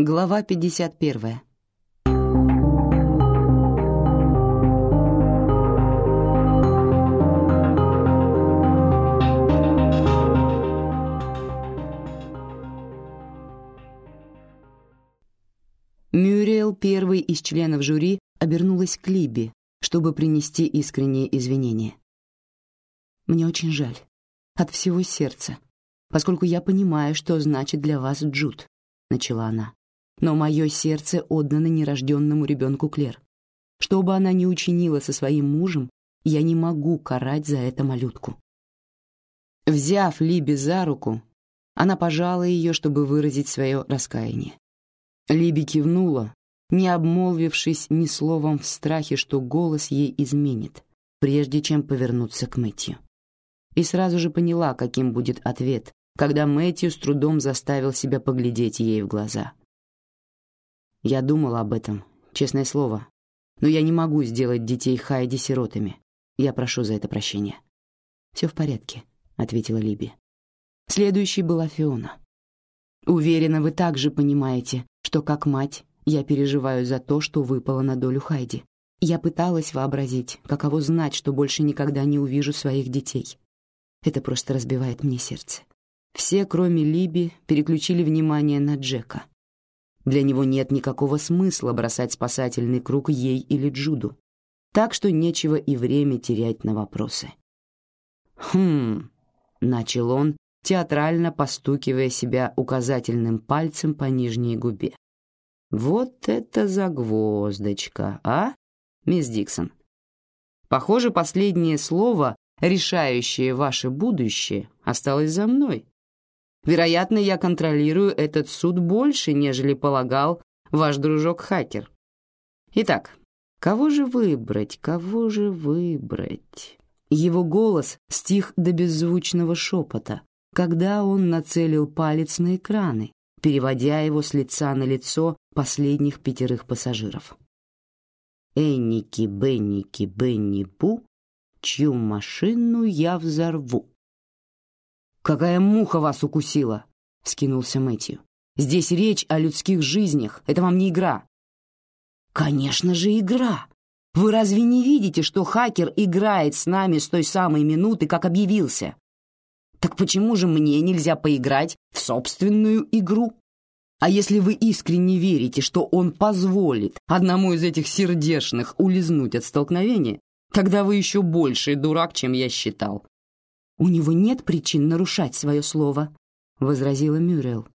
Глава 51. Мюриэл, первый из членов жюри, обернулась к Либи, чтобы принести искренние извинения. «Мне очень жаль. От всего сердца. Поскольку я понимаю, что значит для вас Джуд», — начала она. «Но мое сердце отдано нерожденному ребенку Клер. Что бы она ни учинила со своим мужем, я не могу карать за это малютку». Взяв Либи за руку, она пожала ее, чтобы выразить свое раскаяние. Либи кивнула, не обмолвившись ни словом в страхе, что голос ей изменит, прежде чем повернуться к Мэтью. И сразу же поняла, каким будет ответ, когда Мэтью с трудом заставил себя поглядеть ей в глаза. Я думала об этом, честное слово, но я не могу сделать детей Хайди сиротами. Я прошу за это прощения. Все в порядке, ответила Либи. Следующей была Фиона. Уверена, вы также понимаете, что как мать я переживаю за то, что выпало на долю Хайди. Я пыталась вообразить, каково знать, что больше никогда не увижу своих детей. Это просто разбивает мне сердце. Все, кроме Либи, переключили внимание на Джека. Для него нет никакого смысла бросать спасательный круг ей или Джуду, так что нечего и время терять на вопросы. «Хм...» — начал он, театрально постукивая себя указательным пальцем по нижней губе. «Вот это загвоздочка, а, мисс Диксон? Похоже, последнее слово, решающее ваше будущее, осталось за мной. Вероятно, я контролирую этот суд больше, нежели полагал ваш дружок-хакер. Итак, кого же выбрать, кого же выбрать?» Его голос стих до беззвучного шепота, когда он нацелил палец на экраны, переводя его с лица на лицо последних пятерых пассажиров. «Энники, Бенники, Бенни Пу, чью машину я взорву». «Какая муха вас укусила?» — вскинулся Мэтью. «Здесь речь о людских жизнях, это вам не игра». «Конечно же игра! Вы разве не видите, что хакер играет с нами с той самой минуты, как объявился? Так почему же мне нельзя поиграть в собственную игру? А если вы искренне верите, что он позволит одному из этих сердешных улизнуть от столкновения, тогда вы еще больший дурак, чем я считал. У него нет причин нарушать свое слово, возразила Мюррел.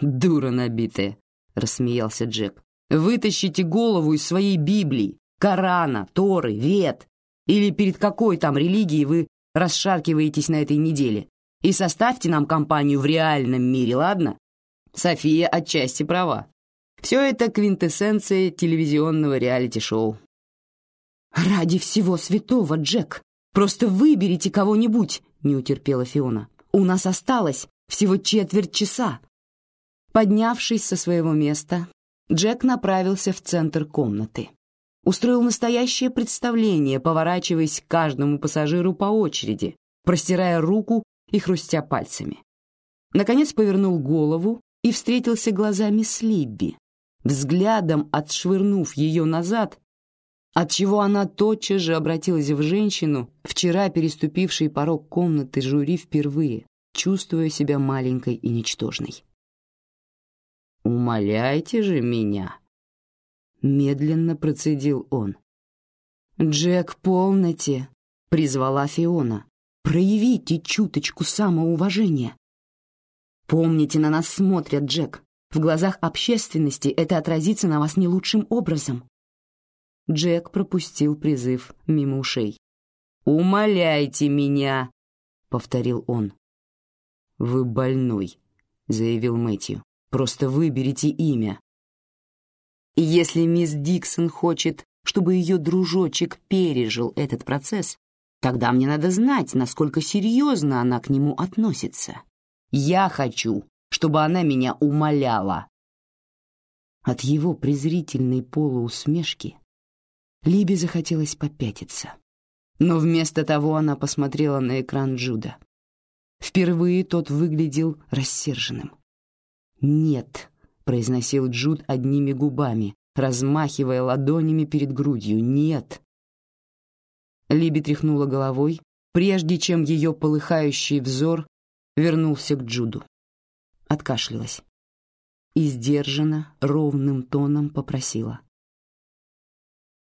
Дура набитая, рассмеялся Джек. Вытащите голову из своей Библии, Корана, Торы, Вет, или перед какой там религией вы расшаркиваетесь на этой неделе и составьте нам компанию в реальном мире, ладно? София отчасти права. Все это квинтэссенция телевизионного реалити-шоу. «Ради всего святого, Джек! Просто выберите кого-нибудь!» — не утерпела Фиона. «У нас осталось всего четверть часа!» Поднявшись со своего места, Джек направился в центр комнаты. Устроил настоящее представление, поворачиваясь к каждому пассажиру по очереди, простирая руку и хрустя пальцами. Наконец повернул голову и встретился глазами с Либби, взглядом отшвырнув ее назад, отчего она тотчас же обратилась в женщину, вчера переступившей порог комнаты жюри впервые, чувствуя себя маленькой и ничтожной. «Умоляйте же меня!» Медленно процедил он. «Джек, полноте!» — призвала Фиона, Проявите чуточку самоуважения. Помните, на нас смотрят, Джек. В глазах общественности это отразится на вас не лучшим образом. Джек пропустил призыв мимо ушей. «Умоляйте меня!» — повторил он. «Вы больной», — заявил Мэтью. «Просто выберите имя». Если мисс Диксон хочет, чтобы ее дружочек пережил этот процесс, Тогда мне надо знать, насколько серьезно она к нему относится. Я хочу, чтобы она меня умоляла. От его презрительной полуусмешки Либе захотелось попятиться. Но вместо того она посмотрела на экран Джуда. Впервые тот выглядел рассерженным. «Нет», — произносил Джуд одними губами, размахивая ладонями перед грудью. «Нет!» Либи тряхнула головой, прежде чем ее полыхающий взор вернулся к Джуду. Откашлялась и сдержанно, ровным тоном попросила.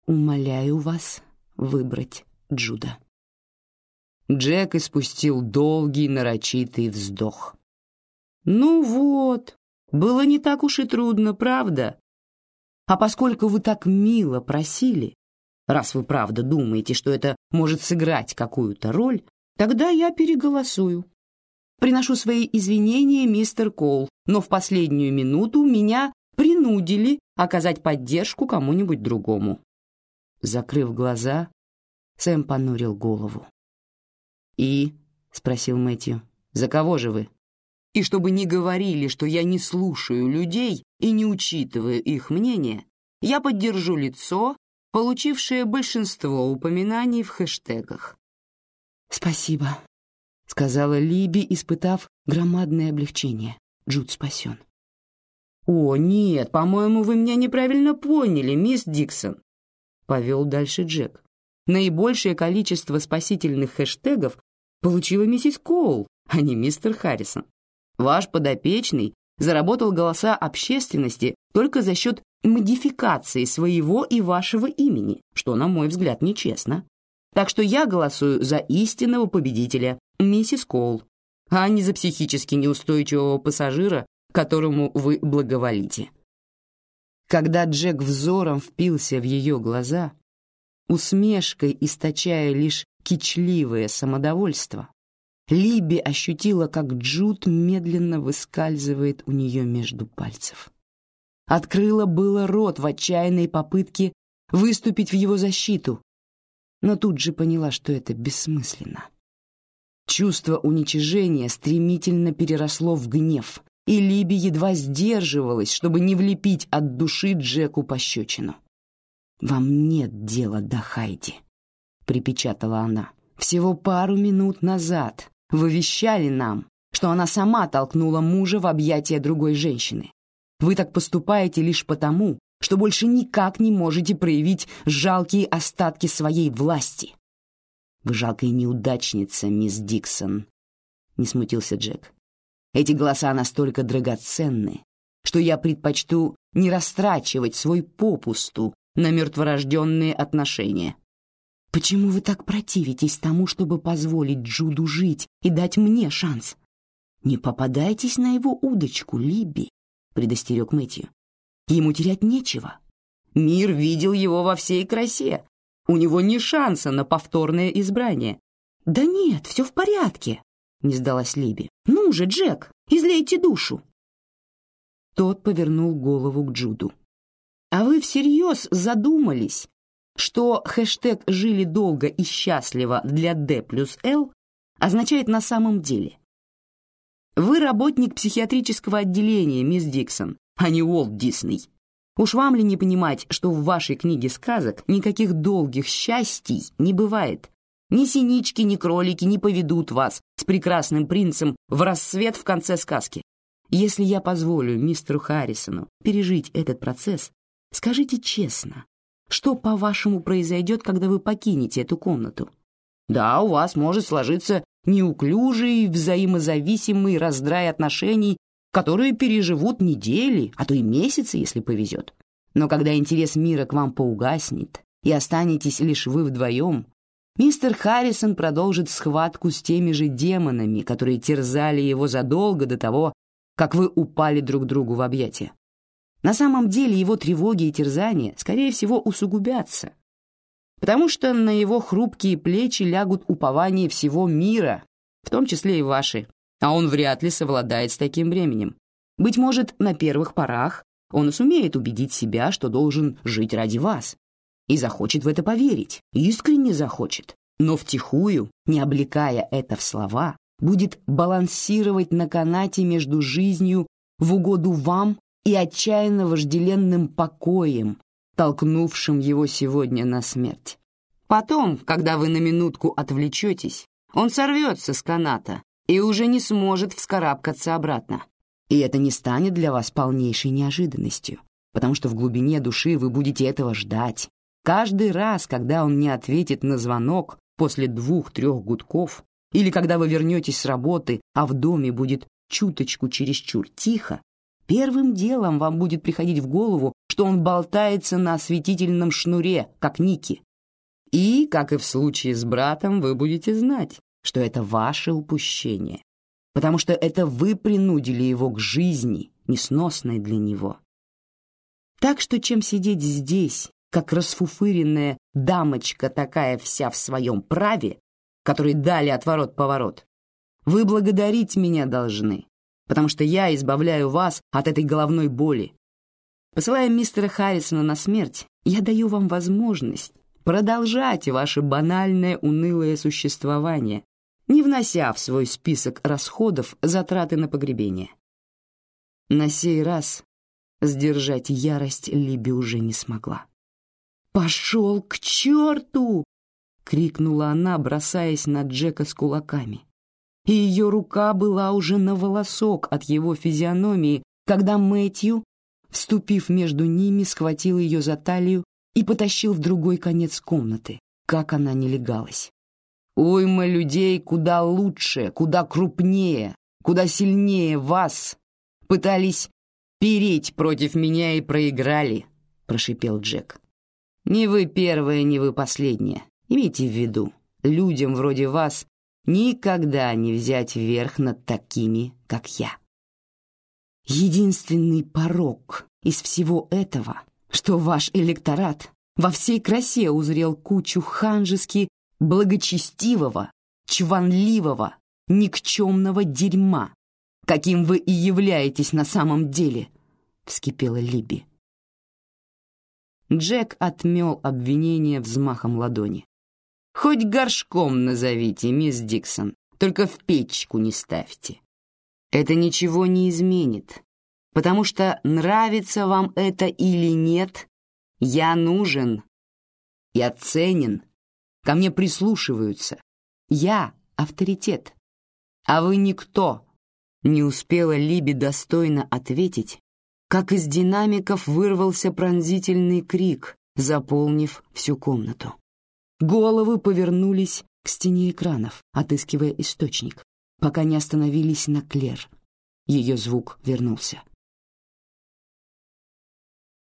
«Умоляю вас выбрать Джуда». Джек испустил долгий нарочитый вздох. «Ну вот, было не так уж и трудно, правда? А поскольку вы так мило просили, раз вы правда думаете, что это может сыграть какую-то роль, тогда я переголосую. Приношу свои извинения, мистер Коул, но в последнюю минуту меня принудили оказать поддержку кому-нибудь другому. Закрыв глаза, Сэм понурил голову. «И?» — спросил Мэтью. «За кого же вы?» И чтобы не говорили, что я не слушаю людей и не учитываю их мнение, я поддержу лицо, получившее большинство упоминаний в хэштегах. «Спасибо», — сказала Либи, испытав громадное облегчение. Джуд спасен. «О, нет, по-моему, вы меня неправильно поняли, мисс Диксон», — повел дальше Джек. «Наибольшее количество спасительных хэштегов получила миссис Коул, а не мистер Харрисон. Ваш подопечный заработал голоса общественности только за счет модификации своего и вашего имени, что, на мой взгляд, нечестно. Так что я голосую за истинного победителя, миссис Коул, а не за психически неустойчивого пассажира, которому вы благоволите. Когда Джек взором впился в ее глаза, усмешкой источая лишь кичливое самодовольство, Либи ощутила, как Джуд медленно выскальзывает у нее между пальцев. Открыла было рот в отчаянной попытке выступить в его защиту, но тут же поняла, что это бессмысленно. Чувство уничижения стремительно переросло в гнев, и Либи едва сдерживалась, чтобы не влепить от души Джеку пощечину. «Вам нет дела до Хайди», — припечатала она. «Всего пару минут назад вы вещали нам, что она сама толкнула мужа в объятия другой женщины. Вы так поступаете лишь потому, что больше никак не можете проявить жалкие остатки своей власти. Вы жалкая неудачница, мисс Диксон, не смутился Джек. Эти голоса настолько драгоценны, что я предпочту не растрачивать свой попусту на мертворожденные отношения. Почему вы так противитесь тому, чтобы позволить Джуду жить и дать мне шанс? Не попадайтесь на его удочку, Либи, предостерег Мэтью. Ему терять нечего. Мир видел его во всей красе, у него ни шанса на повторное избрание. Да нет, все в порядке, не сдалась Либи. Ну же, Джек, излейте душу. Тот повернул голову к Джуду. А вы всерьез задумались, что хэштег «жили долго и счастливо» для D плюс L означает на самом деле? Вы работник психиатрического отделения, мисс Диксон, а не Уолт Дисней. Уж вам ли не понимать, что в вашей книге сказок никаких долгих счастий не бывает? Ни синички, ни кролики не поведут вас с прекрасным принцем в рассвет в конце сказки. Если я позволю мистеру Харрисону пережить этот процесс, скажите честно, что, по-вашему, произойдет, когда вы покинете эту комнату? Да, у вас может сложиться неуклюжий, взаимозависимый раздрай отношений которые переживут недели, а то и месяцы, если повезет. Но когда интерес мира к вам поугаснет и останетесь лишь вы вдвоем, мистер Харрисон продолжит схватку с теми же демонами, которые терзали его задолго до того, как вы упали друг другу в объятия. На самом деле его тревоги и терзания, скорее всего, усугубятся, потому что на его хрупкие плечи лягут упования всего мира, в том числе и ваши, а он вряд ли совладает с таким бременем. Быть может, на первых порах он сумеет убедить себя, что должен жить ради вас, и захочет в это поверить, искренне захочет, но втихую, не облекая это в слова, будет балансировать на канате между жизнью в угоду вам и отчаянно вожделенным покоем, толкнувшим его сегодня на смерть. Потом, когда вы на минутку отвлечетесь, он сорвется с каната и уже не сможет вскарабкаться обратно. И это не станет для вас полнейшей неожиданностью, потому что в глубине души вы будете этого ждать. Каждый раз, когда он не ответит на звонок после двух-трех гудков, или когда вы вернетесь с работы, а в доме будет чуточку чересчур тихо, первым делом вам будет приходить в голову, что он болтается на осветительном шнуре, как Ники. И, как и в случае с братом, вы будете знать, что это ваше упущение, потому что это вы принудили его к жизни, несносной для него. Так что чем сидеть здесь, как расфуфыренная дамочка такая вся в своем праве, которой дали отворот-поворот, вы благодарить меня должны, потому что я избавляю вас от этой головной боли. Посылая мистера Харрисона на смерть, я даю вам возможность продолжать ваше банальное унылое существование, не внося в свой список расходов затраты на погребение. На сей раз сдержать ярость Либи уже не смогла. «Пошел к черту!» — крикнула она, бросаясь на Джека с кулаками. И ее рука была уже на волосок от его физиономии, когда Мэтью, вступив между ними, схватил ее за талию и потащил в другой конец комнаты, как она не легалась. Уйма людей куда лучше, куда крупнее, куда сильнее вас пытались переть против меня и проиграли, прошипел Джек. Не вы первая, не вы последняя. Имейте в виду, людям вроде вас никогда не взять верх над такими, как я. Единственный порок из всего этого, что ваш электорат во всей красе узрел кучу ханжески благочестивого, чванливого, никчемного дерьма, каким вы и являетесь на самом деле, — вскипела Либи. Джек отмел обвинение взмахом ладони. «Хоть горшком назовите, мисс Диксон, только в печку не ставьте. Это ничего не изменит, потому что нравится вам это или нет, я нужен, я ценен, ко мне прислушиваются. Я — авторитет, а вы никто». Не успела Либи достойно ответить, как из динамиков вырвался пронзительный крик, заполнив всю комнату. Головы повернулись к стене экранов, отыскивая источник, пока не остановились на Клер. Ее звук вернулся.